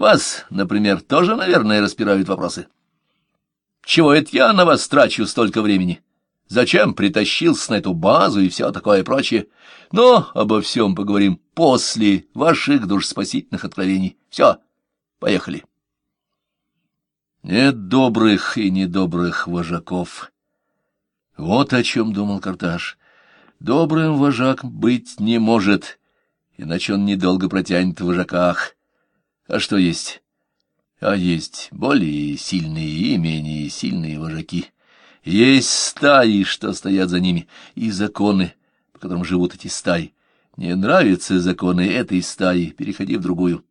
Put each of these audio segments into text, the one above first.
Вас, например, тоже, наверное, распирают вопросы. Чего это я на вас трачу столько времени? Зачем притащился на эту базу и все такое прочее? Но обо всем поговорим после ваших душспасительных откровений. Все, поехали. Нет добрых и недобрых вожаков. Вот о чем думал Карташ. Добрым вожак быть не может, иначе он недолго протянет в вожаках. А что есть? А есть более сильные и менее сильные вожаки. Есть стаи, что стоят за ними, и законы, по которым живут эти стаи. Не нравятся законы этой стаи, переходи в другую.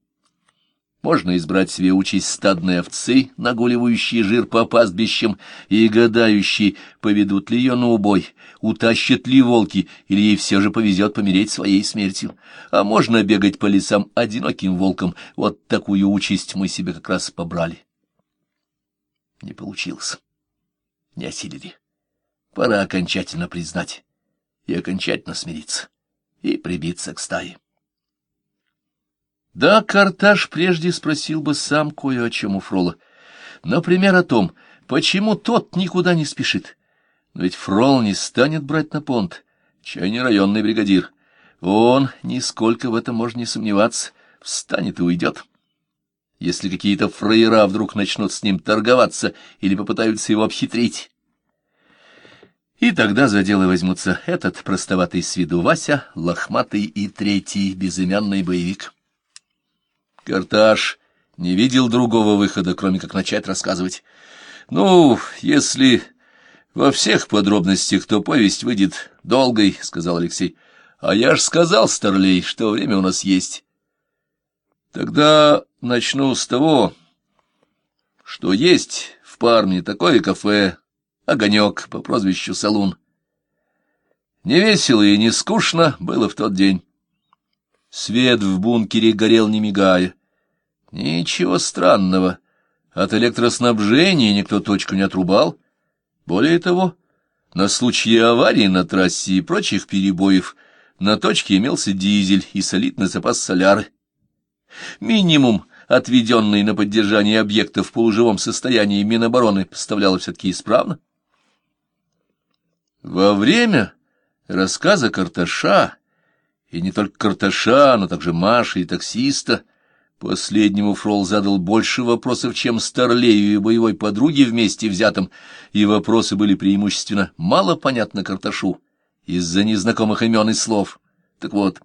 Можно избрать себе участь стадной овцы, нагуливающей жир по пастбищам и гадающей, поведут ли ее на убой, утащат ли волки, или ей все же повезет помереть своей смертью. А можно бегать по лесам одиноким волком. Вот такую участь мы себе как раз побрали. Не получилось. Не осилили. Пора окончательно признать и окончательно смириться, и прибиться к стае. Да, Карташ прежде спросил бы сам кое о чем у Фрола. Например, о том, почему тот никуда не спешит. Но ведь Фрол не станет брать на понт, чай не районный бригадир. Он, нисколько в этом можно не сомневаться, встанет и уйдет. Если какие-то фраера вдруг начнут с ним торговаться или попытаются его обхитрить. И тогда за дело возьмутся этот простоватый с виду Вася, лохматый и третий безымянный боевик. Карташ не видел другого выхода, кроме как начать рассказывать. «Ну, если во всех подробностях, то повесть выйдет долгой», — сказал Алексей. «А я ж сказал, Старлей, что время у нас есть». «Тогда начну с того, что есть в Парме такое кафе «Огонек» по прозвищу Салун. Не весело и не скучно было в тот день. Свет в бункере горел не мигая. Ничего странного. От электроснабжения никто точку не отрубал. Более того, на случай аварии на трассе и прочих перебоев на точке имелся дизель и солидный запас соляры. Минимум, отведенный на поддержание объекта в полуживом состоянии Минобороны, поставляло все-таки исправно. Во время рассказа Карташа, и не только Карташа, но также Маши и таксиста, Последнему Фрол задал больше вопросов, чем Старлею и боевой подруге вместе взятым, и вопросы были преимущественно мало понятны Карташу из-за незнакомых имен и слов. Так вот,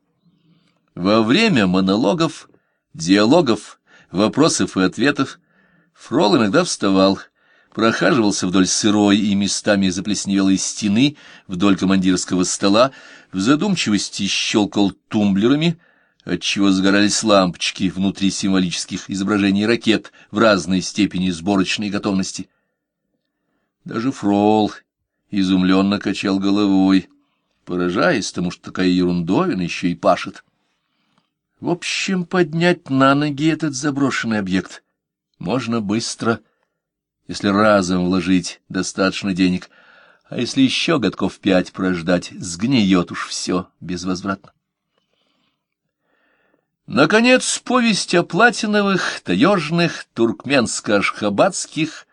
во время монологов, диалогов, вопросов и ответов Фрол иногда вставал, прохаживался вдоль сырой и местами заплесневелой стены, вдоль командирского стола, в задумчивости щелкал тумблерами — отчего сгорались лампочки внутри символических изображений ракет в разной степени сборочной готовности. Даже Фрол изумленно качал головой, поражаясь тому, что такая ерундовина еще и пашет. В общем, поднять на ноги этот заброшенный объект можно быстро, если разом вложить достаточно денег, а если еще годков пять прождать, сгниет уж все безвозвратно. Наконец, повесть о платиновых, таежных, туркменско-ашхабадских,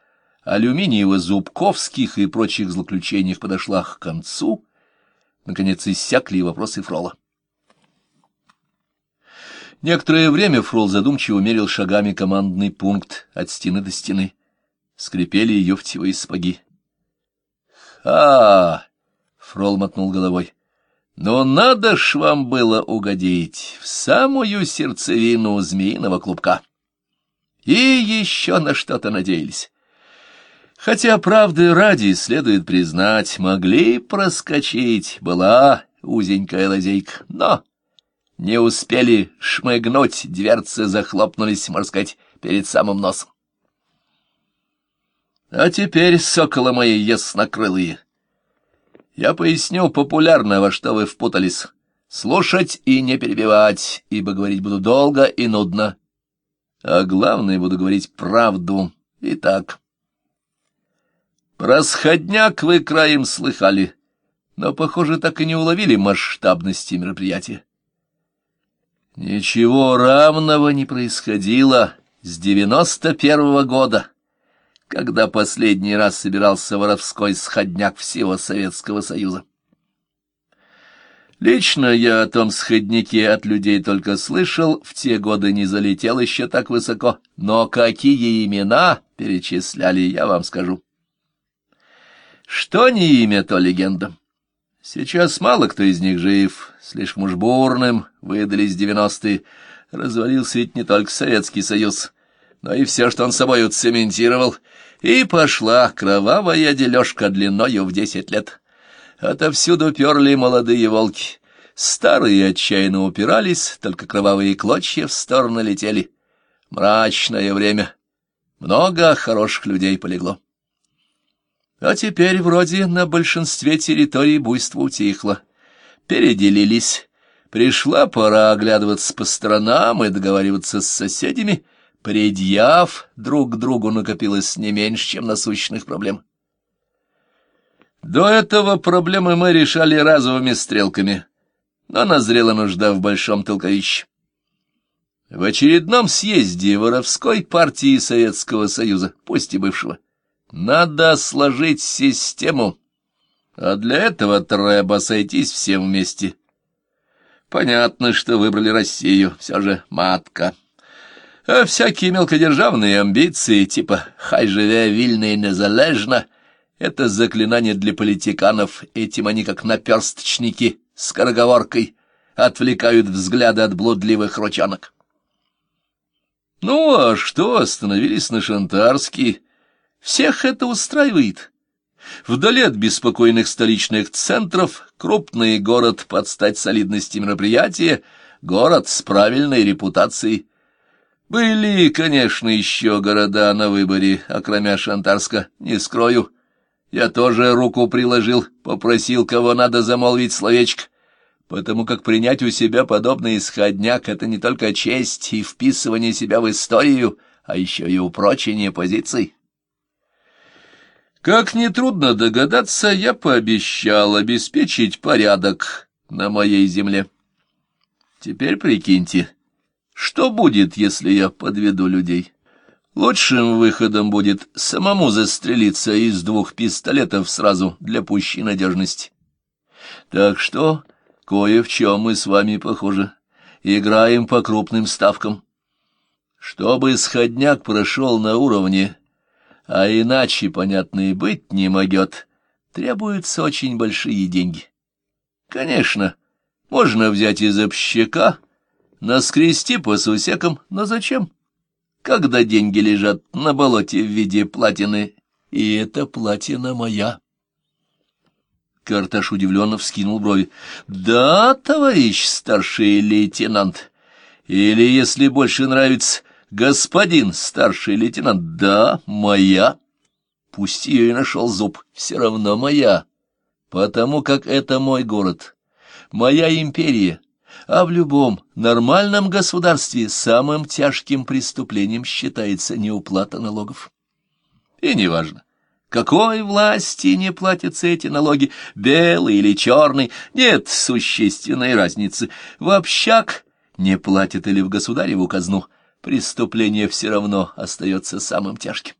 алюминиево-зубковских и прочих злоключениях подошла к концу. Наконец, иссякли и вопросы Фрола. Некоторое время Фрол задумчиво мерил шагами командный пункт от стены до стены. Скрипели ее втевые сапоги. «Ха!» — Фрол мотнул головой. Но надо ж вам было угодить в самую сердцевину змеиного клубка. И еще на что-то надеялись. Хотя, правды ради, следует признать, могли проскочить, была узенькая лазейка, но не успели шмыгнуть, дверцы захлопнулись, можно сказать, перед самым носом. А теперь, соколы мои яснокрылые, я поясню популярно, во что вы впутались. Слушать и не перебивать, ибо говорить буду долго и нудно. А главное, буду говорить правду. Итак, про сходняк вы краем слыхали, но, похоже, так и не уловили масштабности мероприятия. Ничего равного не происходило с девяносто первого года, когда последний раз собирался воровской сходняк всего Советского Союза. Лично я о том сходнике от людей только слышал, в те годы не залетел еще так высоко, но какие имена перечисляли, я вам скажу. Что не имя, то легенда. Сейчас мало кто из них жив, слишком уж бурным выдались девяностые. Развалился ведь не только Советский Союз, но и все, что он собой уцементировал, и пошла кровавая дележка длиною в десять лет. Отовсюду перли молодые волки. Старые отчаянно упирались, только кровавые клочья в сторону летели. Мрачное время. Много хороших людей полегло. А теперь вроде на большинстве территорий буйство утихло. Переделились. Пришла пора оглядываться по сторонам и договариваться с соседями. Предъяв друг другу накопилось не меньше, чем насущных проблем. До этого проблемы мы решали разовыми стрелками, но назрела нужда в большом толковище. В очередном съезде воровской партии Советского Союза, пусть и бывшего, надо сложить систему, а для этого треба сойтись всем вместе. Понятно, что выбрали Россию, все же матка. А всякие мелкодержавные амбиции, типа «хай живе вильно и незалежно», это заклинание для политиканов, этим они как наперсточники с скороговоркой отвлекают взгляды от блудливых ручонок. Ну, а что, остановились на Шантарске? Всех это устраивает. Вдали от беспокойных столичных центров, крупный город под стать солидности мероприятия, город с правильной репутацией. Были, конечно, еще города на выборе, окромя Шантарска, не скрою, я тоже руку приложил, попросил, кого надо замолвить словечко, потому как принять у себя подобный исходняк — это не только честь и вписывание себя в историю, а еще и упрочение позиций. Как нетрудно догадаться, я пообещал обеспечить порядок на моей земле. Теперь прикиньте, что будет, если я подведу людей? Лучшим выходом будет самому застрелиться из двух пистолетов сразу для пущей надежности. Так что кое в чем мы с вами похожи. Играем по крупным ставкам. Чтобы сходняк прошел на уровне, а иначе, понятно, и быть не могет, требуются очень большие деньги. Конечно, можно взять из общака, наскрести по сусекам, но зачем? когда деньги лежат на болоте в виде платины, и эта платина моя. Карташ удивленно вскинул брови. — Да, товарищ старший лейтенант, или, если больше нравится, господин старший лейтенант, да, моя. Пусть ее и нашел зуб, все равно моя, потому как это мой город, моя империя, а в любом нормальном государстве самым тяжким преступлением считается неуплата налогов. И неважно, какой власти не платятся эти налоги, белый или черный, нет существенной разницы. В общак не платят или в государеву казну, преступление все равно остается самым тяжким.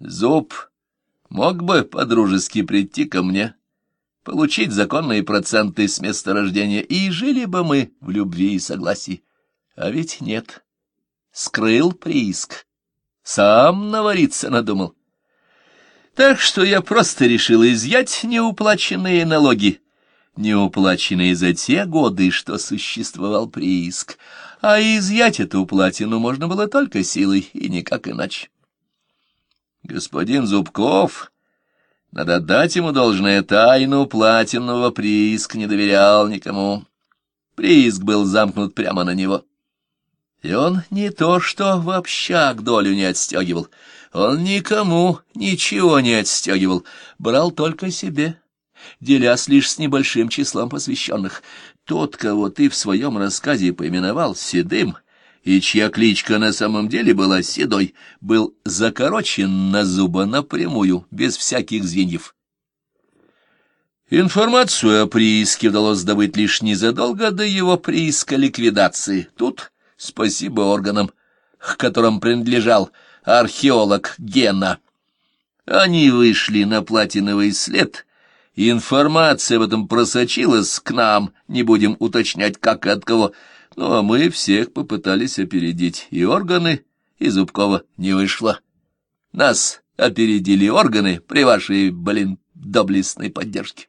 Зуб мог бы подружески прийти ко мне, получить законные проценты с места рождения, и жили бы мы в любви и согласии. А ведь нет. Скрыл прииск. Сам навариться надумал. Так что я просто решил изъять неуплаченные налоги, неуплаченные за те годы, что существовал прииск, а изъять эту платину можно было только силой и никак иначе. Господин Зубков надо дать ему должное тайну платинового прииск не доверял никому. Прииск был замкнут прямо на него. И он не то что в общак долю не отстегивал, он никому ничего не отстегивал, брал только себе, делясь лишь с небольшим числом посвященных. Тот, кого ты в своем рассказе поименовал Седым, и чья кличка на самом деле была Седой, был закорочен на зуба напрямую, без всяких звеньев. Информацию о прииске удалось добыть лишь незадолго до его прииска ликвидации. Тут спасибо органам. к которым принадлежал археолог Гена. Они вышли на платиновый след, и информация об этом просочилась к нам, не будем уточнять, как и от кого, ну а мы всех попытались опередить, и органы, и Зубкова не вышло. Нас опередили органы при вашей, блин, доблестной поддержке.